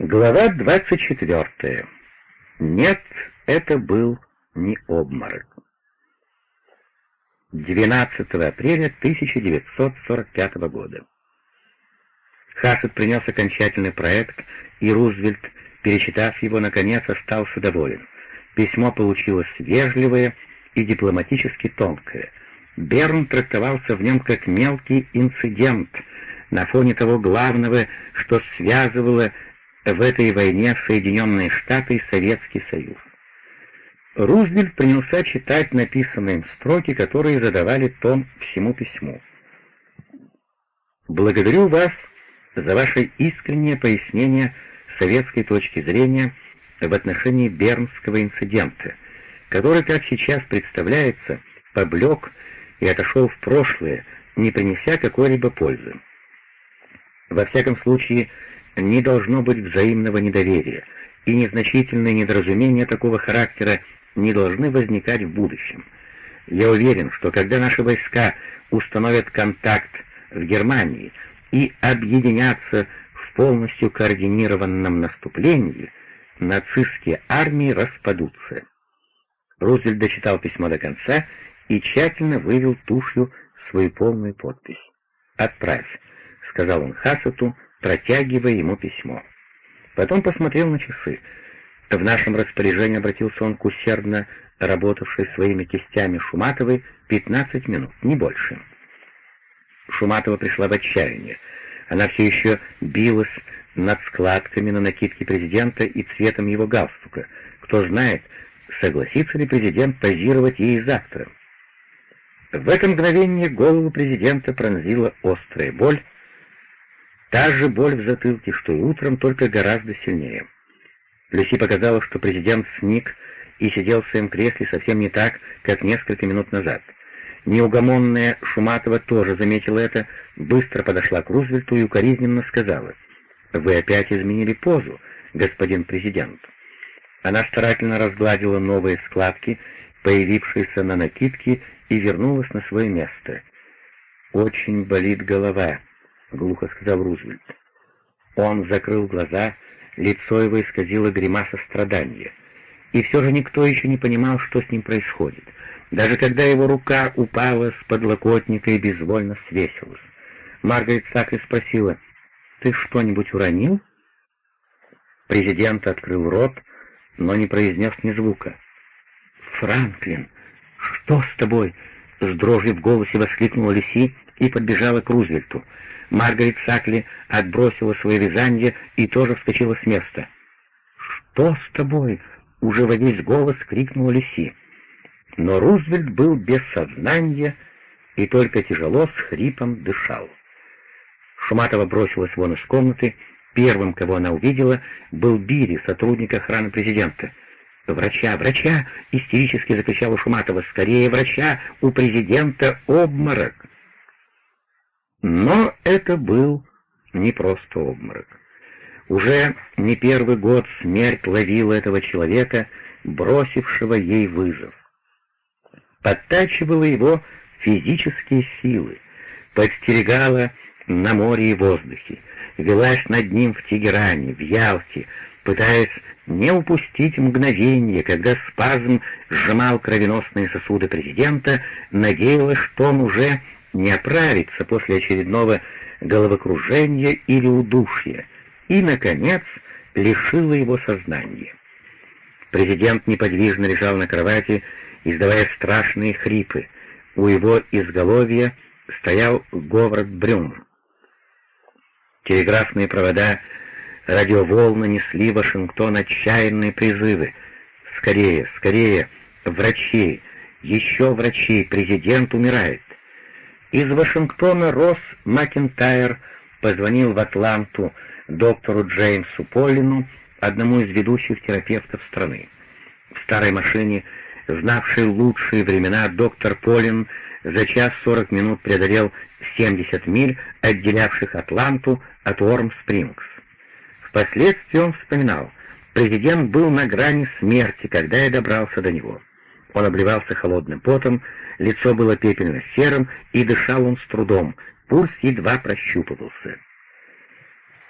Глава 24. Нет, это был не обморок. 12 апреля 1945 года. Хассет принес окончательный проект, и Рузвельт, перечитав его, наконец остался доволен. Письмо получилось вежливое и дипломатически тонкое. Берн трактовался в нем как мелкий инцидент на фоне того главного, что связывало в этой войне Соединенные Штаты и Советский Союз. Рузвельт принялся читать написанные им строки, которые задавали тон всему письму. «Благодарю вас за ваше искреннее пояснение советской точки зрения в отношении Бернского инцидента, который, как сейчас представляется, поблек и отошел в прошлое, не принеся какой-либо пользы. Во всяком случае, не должно быть взаимного недоверия, и незначительные недоразумения такого характера не должны возникать в будущем. Я уверен, что когда наши войска установят контакт в Германии и объединятся в полностью координированном наступлении, нацистские армии распадутся. Рузвельт дочитал письмо до конца и тщательно вывел тушью свою полную подпись. «Отправь», — сказал он Хасету, протягивая ему письмо. Потом посмотрел на часы. В нашем распоряжении обратился он к усердно работавшей своими кистями Шуматовой 15 минут, не больше. Шуматова пришла в отчаяние. Она все еще билась над складками на накидке президента и цветом его галстука. Кто знает, согласится ли президент позировать ей завтра. В это мгновение голову президента пронзила острая боль, Та же боль в затылке, что и утром, только гораздо сильнее. Люси показалось, что президент сник и сидел в своем кресле совсем не так, как несколько минут назад. Неугомонная Шуматова тоже заметила это, быстро подошла к Рузвельту и укоризненно сказала, «Вы опять изменили позу, господин президент». Она старательно разгладила новые складки, появившиеся на накидке, и вернулась на свое место. «Очень болит голова», — глухо сказал Рузвельт. Он закрыл глаза, лицо его исказило гримаса страдания. И все же никто еще не понимал, что с ним происходит. Даже когда его рука упала с подлокотника и безвольно свесилась. Маргарет Сакли спросила, «Ты что-нибудь уронил?» Президент открыл рот, но не произнес ни звука. «Франклин, что с тобой?» — с дрожью в голосе воскликнула Лиси и подбежала к Рузвельту. Маргарет Сакли отбросила свое вязание и тоже вскочила с места. «Что с тобой?» — уже во весь голос крикнула Люси. Но Рузвельт был без сознания и только тяжело с хрипом дышал. Шуматова бросилась вон из комнаты. Первым, кого она увидела, был Бири, сотрудник охраны президента. «Врача, врача!» — истерически закричала Шуматова. «Скорее, врача! У президента обморок!» Но это был не просто обморок. Уже не первый год смерть ловила этого человека, бросившего ей вызов. Подтачивала его физические силы, подстерегала на море и воздухе, велась над ним в Тегеране, в Ялте, пытаясь не упустить мгновение, когда спазм сжимал кровеносные сосуды президента, надеялась, что он уже не оправится после очередного головокружения или удушья, и, наконец, лишила его сознания. Президент неподвижно лежал на кровати, издавая страшные хрипы. У его изголовья стоял Говард Брюм. Телеграфные провода, радиоволны несли Вашингтон отчаянные призывы. «Скорее, скорее! Врачи! Еще врачи! Президент умирает!» Из Вашингтона Росс Макентайр позвонил в Атланту доктору Джеймсу Полину, одному из ведущих терапевтов страны. В старой машине, знавшей лучшие времена, доктор Полин за час сорок минут преодолел 70 миль, отделявших Атланту от Уорм-Спрингс. Впоследствии он вспоминал, президент был на грани смерти, когда я добрался до него. Он обливался холодным потом, лицо было пепельно-серым, и дышал он с трудом, пульс едва прощупывался.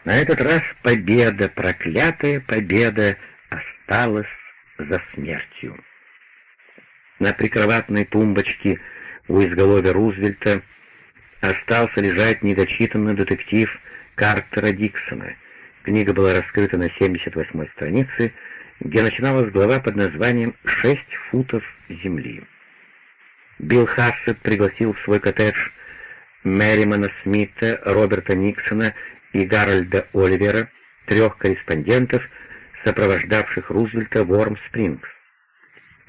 На этот раз победа, проклятая победа, осталась за смертью. На прикроватной тумбочке у изголовья Рузвельта остался лежать недочитанный детектив Картера Диксона. Книга была раскрыта на 78-й странице, где начиналась глава под названием «Шесть футов земли». Билл Хассет пригласил в свой коттедж Мэримана Смита, Роберта Никсона и Гарольда Оливера, трех корреспондентов, сопровождавших Рузвельта в Уорм-Спрингс.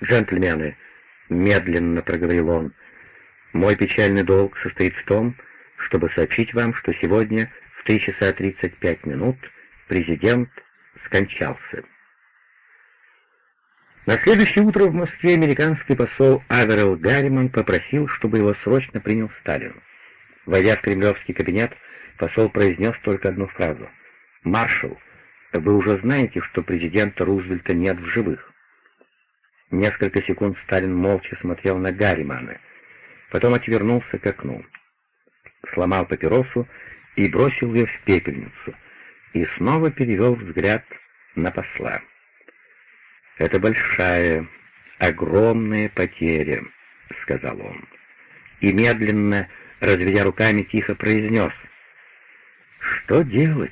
«Джентльмены», — медленно проговорил он, — «мой печальный долг состоит в том, чтобы сообщить вам, что сегодня в 3 часа 35 минут президент скончался». На следующее утро в Москве американский посол Аверел Гарриман попросил, чтобы его срочно принял Сталин. Войдя в кремлевский кабинет, посол произнес только одну фразу. «Маршал, вы уже знаете, что президента Рузвельта нет в живых». Несколько секунд Сталин молча смотрел на Гарримана, потом отвернулся к окну, сломал папиросу и бросил ее в пепельницу, и снова перевел взгляд на посла. «Это большая, огромная потеря», — сказал он. И медленно, разведя руками, тихо произнес. «Что делать?»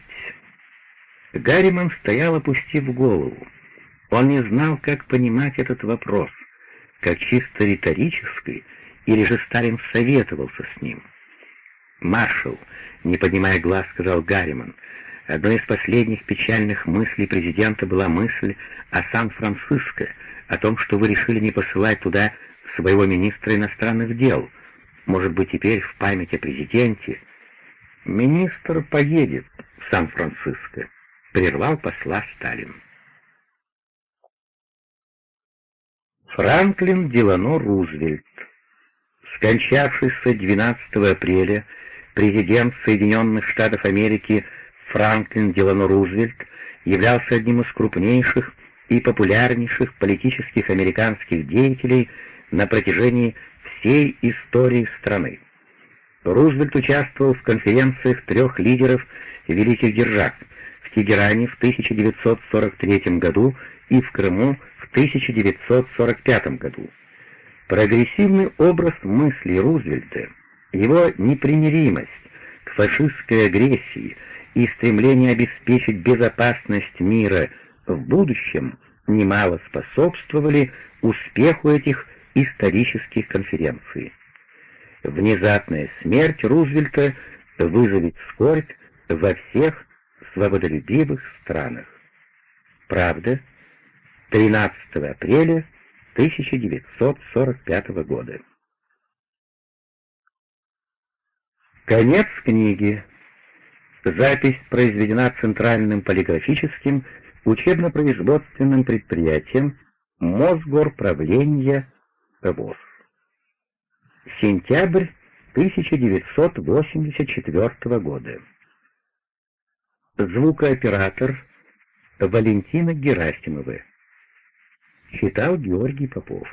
Гарриман стоял, опустив голову. Он не знал, как понимать этот вопрос, как чисто риторический, или же Сталин советовался с ним. «Маршал», — не поднимая глаз, сказал Гарриман, — Одной из последних печальных мыслей президента была мысль о Сан-Франциско, о том, что вы решили не посылать туда своего министра иностранных дел. Может быть, теперь в память о президенте министр поедет в Сан-Франциско, прервал посла Сталин. Франклин Делано Рузвельт, скончавшийся 12 апреля, президент Соединенных Штатов Америки Франклин Делано Рузвельт являлся одним из крупнейших и популярнейших политических американских деятелей на протяжении всей истории страны. Рузвельт участвовал в конференциях трех лидеров великих держав в Тегеране в 1943 году и в Крыму в 1945 году. Прогрессивный образ мысли Рузвельта, его непримиримость к фашистской агрессии – и стремление обеспечить безопасность мира в будущем немало способствовали успеху этих исторических конференций. Внезапная смерть Рузвельта вызовет скорбь во всех свободолюбивых странах. Правда, 13 апреля 1945 года. Конец книги. Запись произведена Центральным полиграфическим учебно-производственным предприятием Мосгорправления ВОЗ. Сентябрь 1984 года. Звукооператор Валентина Герасимова. Читал Георгий Попов.